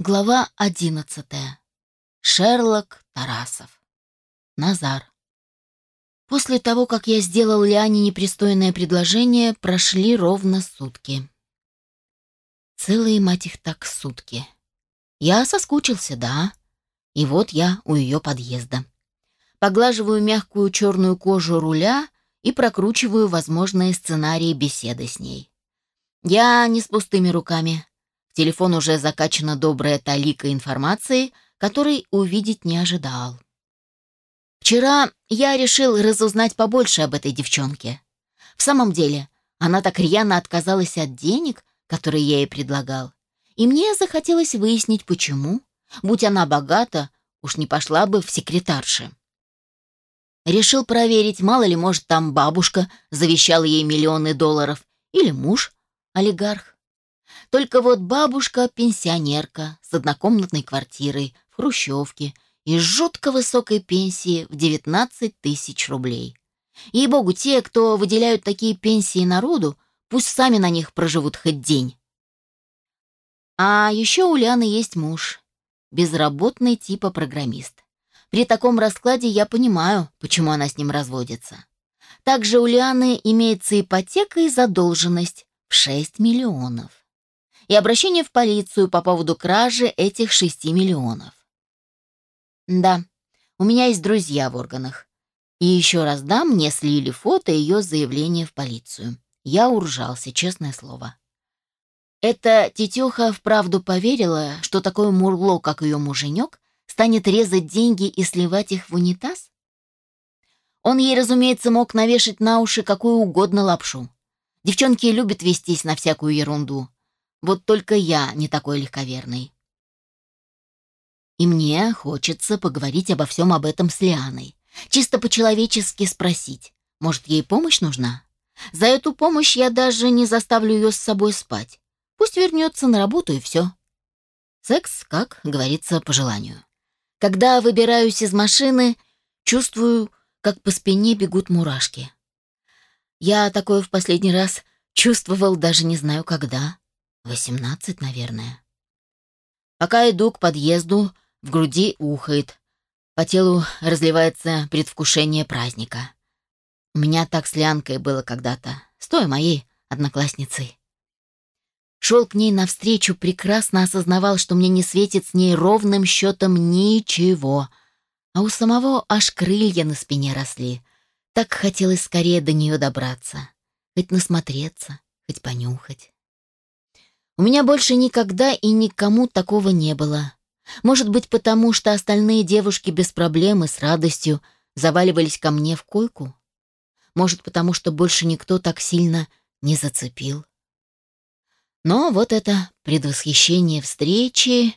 Глава одиннадцатая. Шерлок Тарасов. Назар. После того, как я сделал Лиане непристойное предложение, прошли ровно сутки. Целые, мать их, так сутки. Я соскучился, да. И вот я у ее подъезда. Поглаживаю мягкую черную кожу руля и прокручиваю возможные сценарии беседы с ней. Я не с пустыми руками телефон уже закачана добрая талика информации, которой увидеть не ожидал. Вчера я решил разузнать побольше об этой девчонке. В самом деле, она так рьяно отказалась от денег, которые я ей предлагал. И мне захотелось выяснить, почему. Будь она богата, уж не пошла бы в секретарши. Решил проверить, мало ли, может, там бабушка завещала ей миллионы долларов, или муж, олигарх. Только вот бабушка-пенсионерка с однокомнатной квартирой в Хрущевке и жутко высокой пенсией в 19 тысяч рублей. Ей-богу, те, кто выделяют такие пенсии народу, пусть сами на них проживут хоть день. А еще у Ляны есть муж, безработный типа программист. При таком раскладе я понимаю, почему она с ним разводится. Также у Лианы имеется ипотека и задолженность в 6 миллионов и обращение в полицию по поводу кражи этих шести миллионов. Да, у меня есть друзья в органах. И еще раз да, мне слили фото ее заявления в полицию. Я уржался, честное слово. Эта тетеха вправду поверила, что такое мурло, как ее муженек, станет резать деньги и сливать их в унитаз? Он ей, разумеется, мог навешать на уши какую угодно лапшу. Девчонки любят вестись на всякую ерунду. Вот только я не такой легковерный. И мне хочется поговорить обо всем об этом с Лианой. Чисто по-человечески спросить, может, ей помощь нужна? За эту помощь я даже не заставлю ее с собой спать. Пусть вернется на работу и все. Секс, как говорится, по желанию. Когда выбираюсь из машины, чувствую, как по спине бегут мурашки. Я такое в последний раз чувствовал даже не знаю когда. Восемнадцать, наверное. Пока иду к подъезду, в груди ухает. По телу разливается предвкушение праздника. У меня так с Лянкой было когда-то, с той моей одноклассницей. Шел к ней навстречу, прекрасно осознавал, что мне не светит с ней ровным счетом ничего. А у самого аж крылья на спине росли. Так хотелось скорее до нее добраться. Хоть насмотреться, хоть понюхать. У меня больше никогда и никому такого не было. Может быть, потому что остальные девушки без проблем и с радостью заваливались ко мне в койку? Может, потому что больше никто так сильно не зацепил? Но вот это предвосхищение встречи...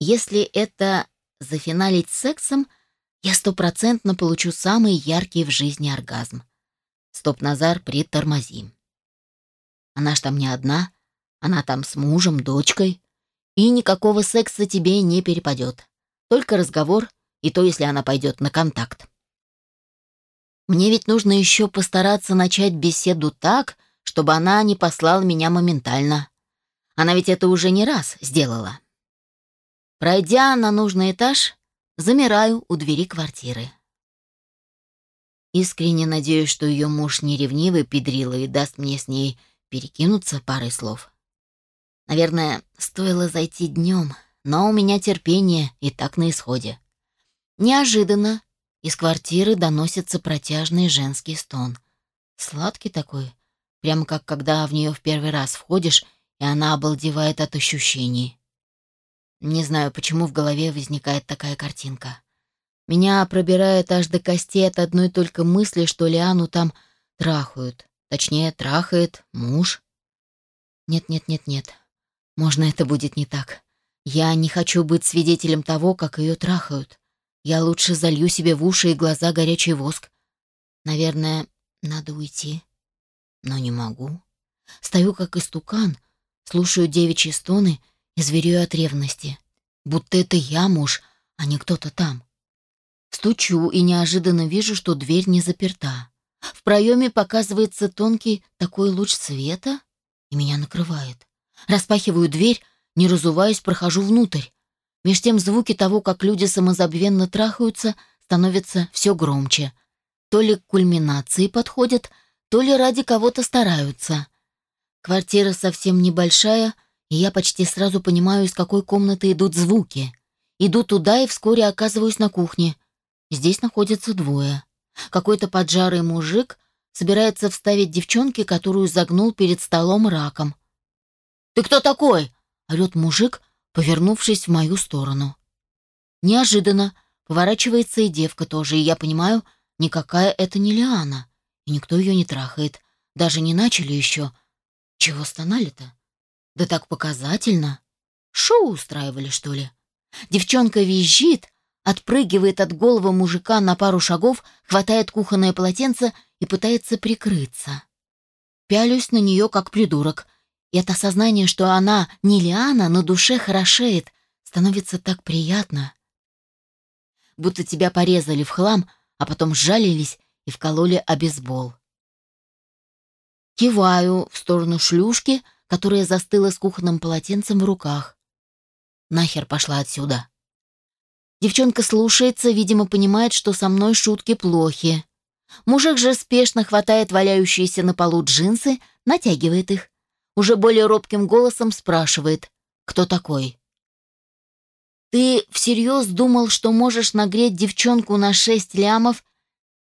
Если это зафиналить сексом, я стопроцентно получу самый яркий в жизни оргазм. Стоп, Назар, притормози. Она ж там не одна, она там с мужем, дочкой. И никакого секса тебе не перепадет. Только разговор, и то, если она пойдет на контакт. Мне ведь нужно еще постараться начать беседу так, чтобы она не послала меня моментально. Она ведь это уже не раз сделала. Пройдя на нужный этаж, замираю у двери квартиры. Искренне надеюсь, что ее муж не ревнивый педрила и даст мне с ней перекинуться парой слов. Наверное, стоило зайти днем, но у меня терпение и так на исходе. Неожиданно из квартиры доносится протяжный женский стон. Сладкий такой, прямо как когда в нее в первый раз входишь, и она обалдевает от ощущений. Не знаю, почему в голове возникает такая картинка. Меня пробирает аж до костей от одной только мысли, что Лиану там трахают. Точнее, трахает муж. Нет-нет-нет-нет. Можно это будет не так. Я не хочу быть свидетелем того, как ее трахают. Я лучше залью себе в уши и глаза горячий воск. Наверное, надо уйти. Но не могу. Стою как истукан, слушаю девичьи стоны и зверею от ревности. Будто это я муж, а не кто-то там. Стучу и неожиданно вижу, что дверь не заперта. В проеме показывается тонкий такой луч света, и меня накрывает. Распахиваю дверь Не разуваясь, прохожу внутрь. Меж тем звуки того, как люди самозабвенно трахаются, становятся все громче. То ли к кульминации подходят, то ли ради кого-то стараются. Квартира совсем небольшая, и я почти сразу понимаю, из какой комнаты идут звуки. Иду туда и вскоре оказываюсь на кухне. Здесь находятся двое. Какой-то поджарый мужик собирается вставить девчонке, которую загнул перед столом раком. «Ты кто такой?» — орёт мужик, повернувшись в мою сторону. Неожиданно поворачивается и девка тоже, и я понимаю, никакая это не Лиана, и никто ее не трахает. Даже не начали еще. Чего стонали-то? Да так показательно. Шоу устраивали, что ли? Девчонка визжит, отпрыгивает от головы мужика на пару шагов, хватает кухонное полотенце и пытается прикрыться. Пялюсь на нее, как придурок. И от осознания, что она не Лиана, но душе хорошеет, становится так приятно. Будто тебя порезали в хлам, а потом сжалились и вкололи обезбол. Киваю в сторону шлюшки, которая застыла с кухонным полотенцем в руках. Нахер пошла отсюда. Девчонка слушается, видимо, понимает, что со мной шутки плохи. Мужик же спешно хватает валяющиеся на полу джинсы, натягивает их. Уже более робким голосом спрашивает, кто такой. «Ты всерьез думал, что можешь нагреть девчонку на шесть лямов,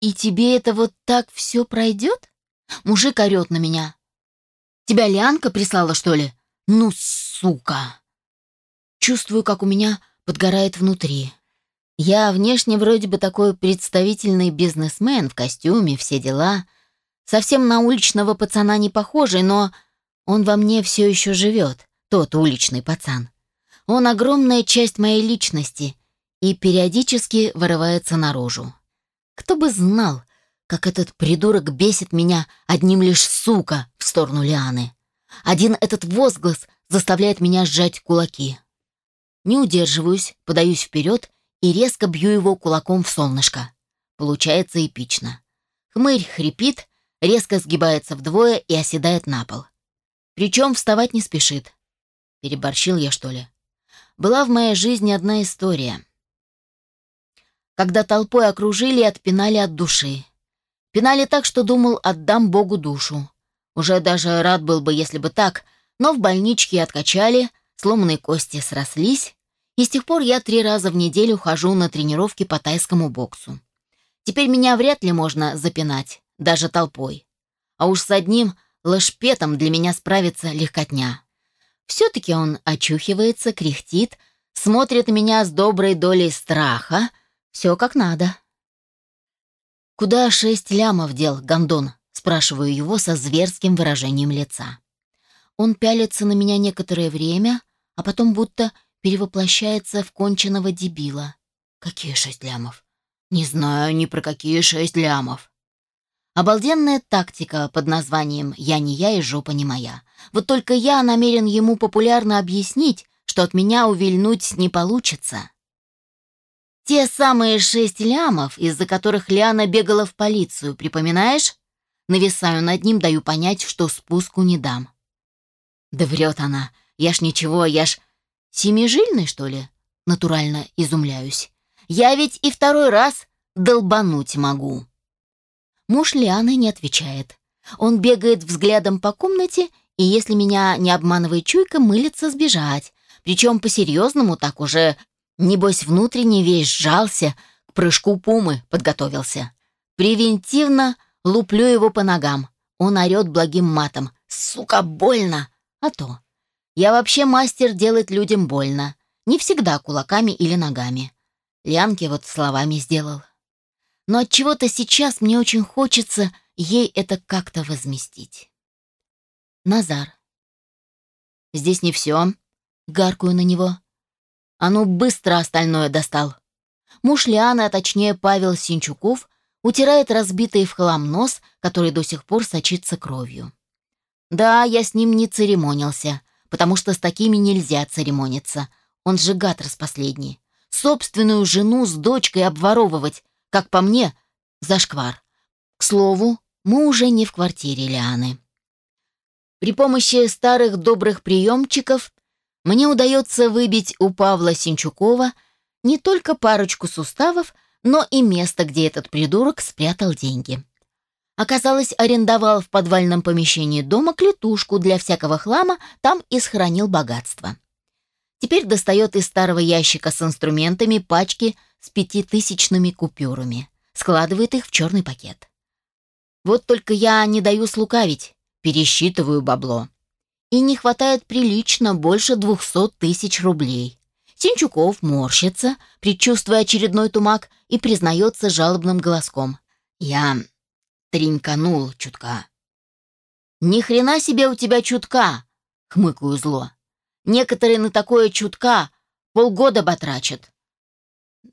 и тебе это вот так все пройдет?» Мужик орет на меня. «Тебя Лянка прислала, что ли? Ну, сука!» Чувствую, как у меня подгорает внутри. Я внешне вроде бы такой представительный бизнесмен в костюме, все дела. Совсем на уличного пацана не похожий, но он во мне все еще живет, тот уличный пацан. Он огромная часть моей личности и периодически вырывается наружу. Кто бы знал, как этот придурок бесит меня одним лишь сука в сторону Лианы. Один этот возглас заставляет меня сжать кулаки. Не удерживаюсь, подаюсь вперед и резко бью его кулаком в солнышко. Получается эпично. Хмырь хрипит, резко сгибается вдвое и оседает на пол. Причем вставать не спешит. Переборщил я, что ли? Была в моей жизни одна история. Когда толпой окружили и отпинали от души. Пинали так, что думал, отдам Богу душу. Уже даже рад был бы, если бы так, но в больничке откачали, сломанные кости срослись, и с тех пор я три раза в неделю хожу на тренировки по тайскому боксу. Теперь меня вряд ли можно запинать, даже толпой. А уж с одним лошпетом для меня справится легкотня. Все-таки он очухивается, кряхтит, смотрит меня с доброй долей страха. Все как надо. «Куда шесть лямов дел, гондон?» спрашиваю его со зверским выражением лица. Он пялится на меня некоторое время, а потом будто перевоплощается в конченого дебила. Какие шесть лямов? Не знаю ни про какие шесть лямов. Обалденная тактика под названием «Я не я и жопа не моя». Вот только я намерен ему популярно объяснить, что от меня увильнуть не получится. Те самые шесть лямов, из-за которых Лиана бегала в полицию, припоминаешь? Нависаю над ним, даю понять, что спуску не дам. Да врет она. Я ж ничего, я ж Семижильный, что ли? Натурально изумляюсь. Я ведь и второй раз долбануть могу. Муж Лианы не отвечает. Он бегает взглядом по комнате и, если меня не обманывает чуйка, мылится сбежать. Причем по-серьезному так уже, небось, внутренне весь сжался, к прыжку пумы подготовился. Превентивно луплю его по ногам. Он орет благим матом. «Сука, больно!» А то. Я вообще мастер делать людям больно. Не всегда кулаками или ногами. Лянке вот словами сделал. Но от чего то сейчас мне очень хочется ей это как-то возместить. Назар. Здесь не все. Гаркую на него. А ну быстро остальное достал. Муж Лианы, а точнее Павел Синчуков, утирает разбитый в хлам нос, который до сих пор сочится кровью. Да, я с ним не церемонился потому что с такими нельзя церемониться. Он же гад распоследний. Собственную жену с дочкой обворовывать, как по мне, зашквар. К слову, мы уже не в квартире Лианы. При помощи старых добрых приемчиков Мне удается выбить у Павла Синчукова не только парочку суставов, но и место, где этот придурок спрятал деньги. Оказалось, арендовал в подвальном помещении дома клетушку для всякого хлама, там и сохранил богатство. Теперь достает из старого ящика с инструментами пачки с пятитысячными купюрами, складывает их в черный пакет. Вот только я не даю слукавить, пересчитываю бабло. И не хватает прилично больше двухсот тысяч рублей. Синчуков морщится, предчувствуя очередной тумак, и признается жалобным голоском. «Я тринканул чутка». «Ни хрена себе у тебя чутка!» — хмыкаю зло. «Некоторые на такое чутка полгода батрачат».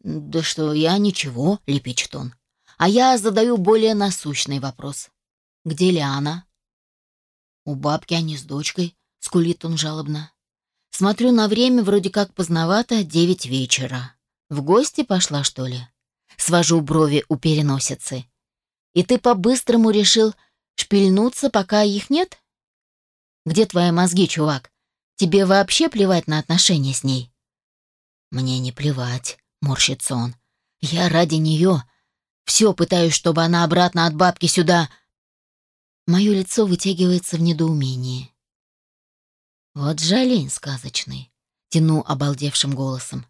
«Да что, я ничего», — лепечет он. А я задаю более насущный вопрос. «Где Лиана?» «У бабки они с дочкой», — скулит он жалобно. Смотрю на время, вроде как поздновато, девять вечера. В гости пошла, что ли? Свожу брови у переносицы. И ты по-быстрому решил шпильнуться, пока их нет? Где твои мозги, чувак? Тебе вообще плевать на отношения с ней? Мне не плевать, морщится он. Я ради нее все пытаюсь, чтобы она обратно от бабки сюда. Мое лицо вытягивается в недоумении. Вот жалень сказочный, тяну обалдевшим голосом.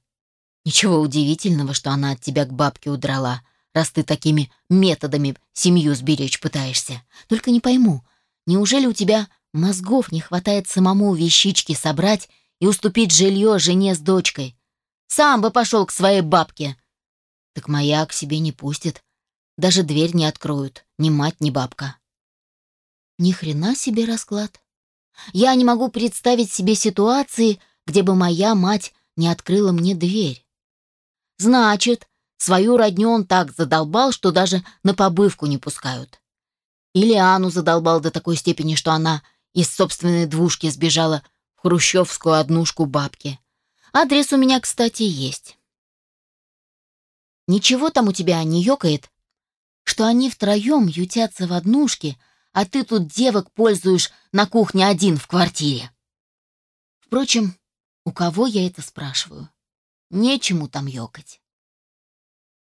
Ничего удивительного, что она от тебя к бабке удрала, раз ты такими методами семью сберечь пытаешься. Только не пойму, неужели у тебя мозгов не хватает самому вещички собрать и уступить жилье жене с дочкой? Сам бы пошел к своей бабке. Так моя к себе не пустит. Даже дверь не откроют, ни мать, ни бабка. Ни хрена себе расклад. Я не могу представить себе ситуации, где бы моя мать не открыла мне дверь. Значит, свою родню он так задолбал, что даже на побывку не пускают. Или Анну задолбал до такой степени, что она из собственной двушки сбежала в хрущевскую однушку бабки. Адрес у меня, кстати, есть. Ничего там у тебя не ёкает, что они втроем ютятся в однушке — а ты тут девок пользуешь на кухне один в квартире. Впрочем, у кого я это спрашиваю? Нечему там ёкать.